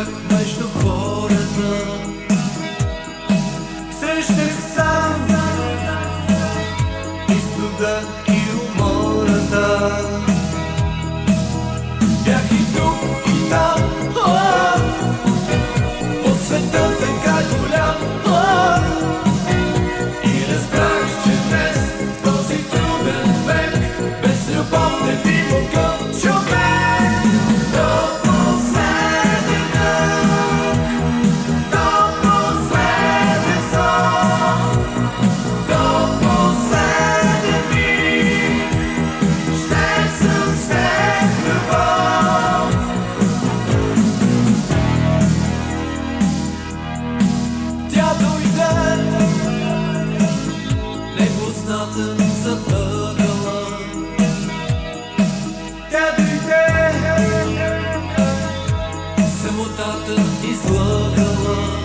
брак между хората. Срещах odată izvoră-mă